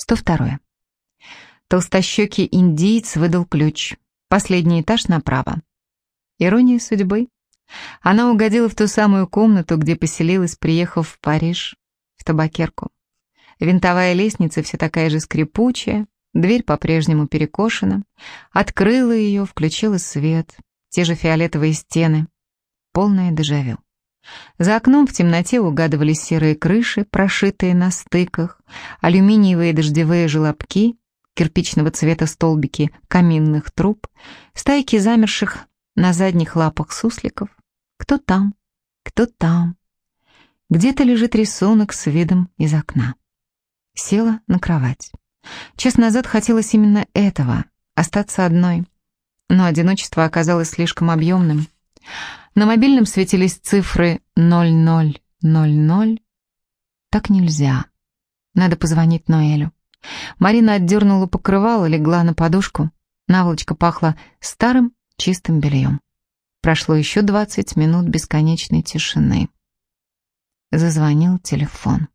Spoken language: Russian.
102. Толстощекий индиец выдал ключ. Последний этаж направо. Ирония судьбы. Она угодила в ту самую комнату, где поселилась, приехав в Париж, в табакерку. Винтовая лестница все такая же скрипучая, дверь по-прежнему перекошена. Открыла ее, включила свет, те же фиолетовые стены. Полное дежавю. За окном в темноте угадывались серые крыши, прошитые на стыках, алюминиевые дождевые желобки, кирпичного цвета столбики каминных труб, стайки замерших на задних лапах сусликов. Кто там? Кто там? Где-то лежит рисунок с видом из окна. Села на кровать. Час назад хотелось именно этого — остаться одной. Но одиночество оказалось слишком объемным. На мобильном светились цифры 0000. Так нельзя. Надо позвонить Ноэлю. Марина отдернула покрывало, легла на подушку. Наволочка пахла старым чистым бельем. Прошло еще двадцать минут бесконечной тишины. Зазвонил телефон.